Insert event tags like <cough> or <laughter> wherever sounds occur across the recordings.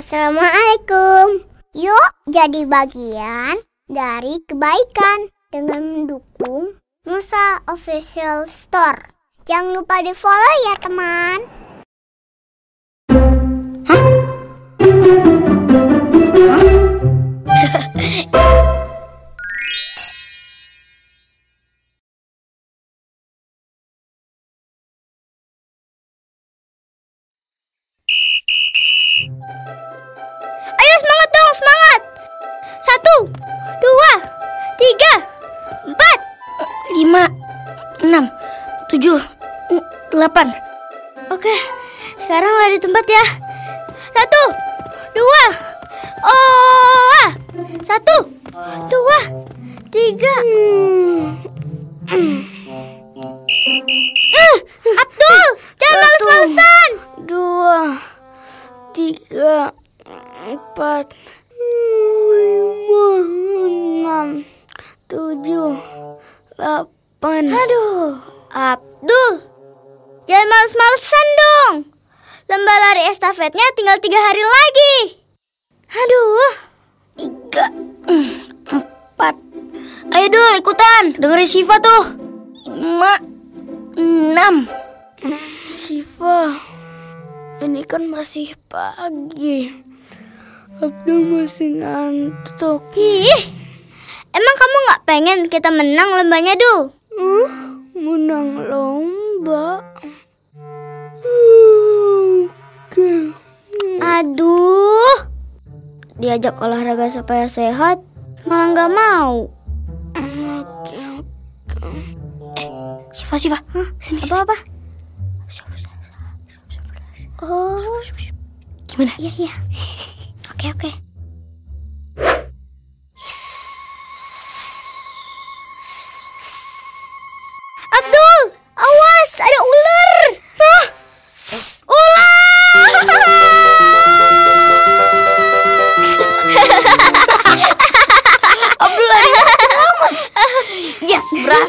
Assalamualaikum. Yuk jadi bagian dari kebaikan dengan mendukung Musa Official Store. Jangan lupa di follow ya teman. Satu, dua, tiga, empat, lima, enam, tujuh, delapan. Oke, sekarang lari tempat ya. Satu, dua, oh, satu, dua, tiga. Hmm. Aduh, Abdul, jangan males-malesan dong. Lomba lari estafetnya tinggal tiga hari lagi. Aduh, tiga, empat. Ayo Dul, ikutan. Dengerin Siva tuh. Lima, enam. Siva, ini kan masih pagi. Abdul masih ngantuk. Ih, emang kamu nggak pengen kita menang lombanya, Dul? Uh, menang lomba. Aduh, diajak olahraga supaya sehat, malah nggak mau. Oke, oke. Eh, Siva, Siva, sini, apa apa? Oh, gimana? Iya, iya. Oke, oke.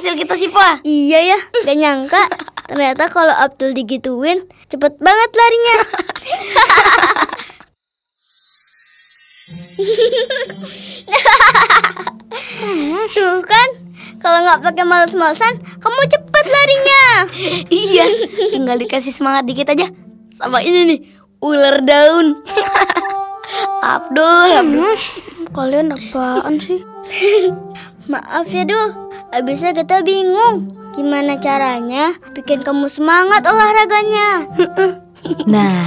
Berhasil kita Siva. Iya ya, gak nyangka. Ternyata kalau Abdul digituin, cepet banget larinya. Tuh kan, kalau nggak pakai males-malesan, kamu cepet larinya. iya, tinggal dikasih semangat dikit aja. Sama ini nih, ular daun. Abdul, Abdul. Kalian apaan sih? Maaf ya Dul, abisnya kita bingung. Gimana caranya bikin kamu semangat olahraganya? <laughs> Nah,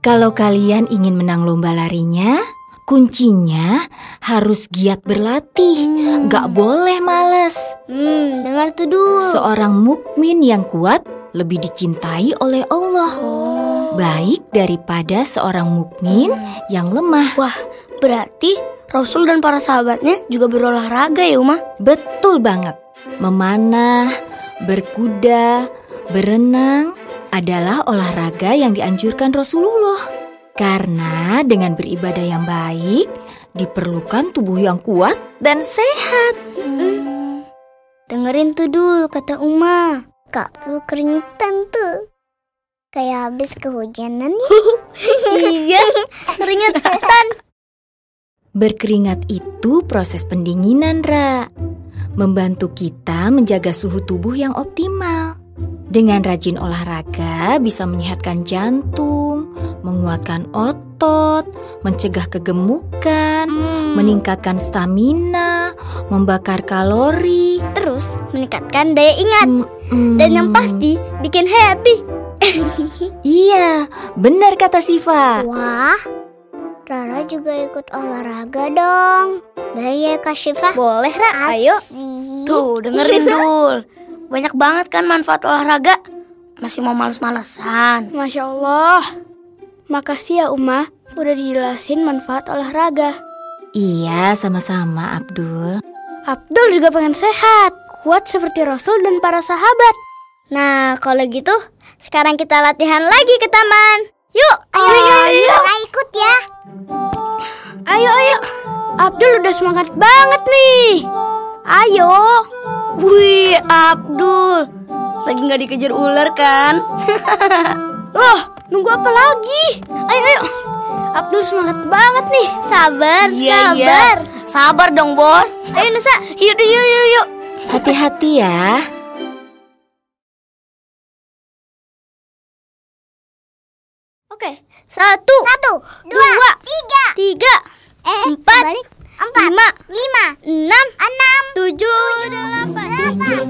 kalau kalian ingin menang lomba larinya, kuncinya harus giat berlatih. Nggak boleh males. Hmm, dengar tuh Dul. Seorang mukmin yang kuat lebih dicintai oleh Allah. Baik daripada seorang mukmin yang lemah. Wah, berarti Rasul dan para sahabatnya juga berolahraga ya Uma? Betul banget. Memanah, berkuda, berenang adalah olahraga yang dianjurkan Rasulullah. Karena dengan beribadah yang baik, diperlukan tubuh yang kuat dan sehat. Hmm. Dengerin tuh Dul kata Uma. Kak lu keringetan tuh. Kayak habis kehujanan ya. <laughs> iya, <laughs> keringetan. Berkeringat itu proses pendinginan, Ra. Membantu kita menjaga suhu tubuh yang optimal. Dengan rajin olahraga bisa menyehatkan jantung, menguatkan otot, mencegah kegemukan, meningkatkan stamina, membakar kalori, Terus meningkatkan daya ingat. Mm, Dan yang pasti bikin happy. Iya, benar kata Siva. Wah, Rara juga ikut olahraga dong. Boleh ya Kak Syifa? Boleh Ra, ayo. <laughs> Tuh, dengerin Dul. Banyak banget kan manfaat olahraga. Masih mau males-malesan. Masya Allah. Makasih ya Uma, udah dijelasin manfaat olahraga. Iya, sama-sama Abdul. Abdul juga pengen sehat, kuat seperti Rasul dan para sahabat. Nah, kalau gitu, sekarang kita latihan lagi ke taman. Yuk, Ayo, Rara ikut ya. Abdul udah semangat banget nih. Ayo. Wih, Abdul. Lagi nggak dikejar ular kan? <laughs> Loh, nunggu apa lagi? Ayo, ayo. Abdul semangat banget nih. Sabar, Iya, sabar. iya. Sabar dong, Bos. Ayo Nusa, yuk yuk yuk yuk. Hati-hati ya. Oke, satu, Satu, dua, Dua. tiga, tiga, eh, Empat. balik. empat, lima, lima, enam, enam, tujuh, delapan. delapan,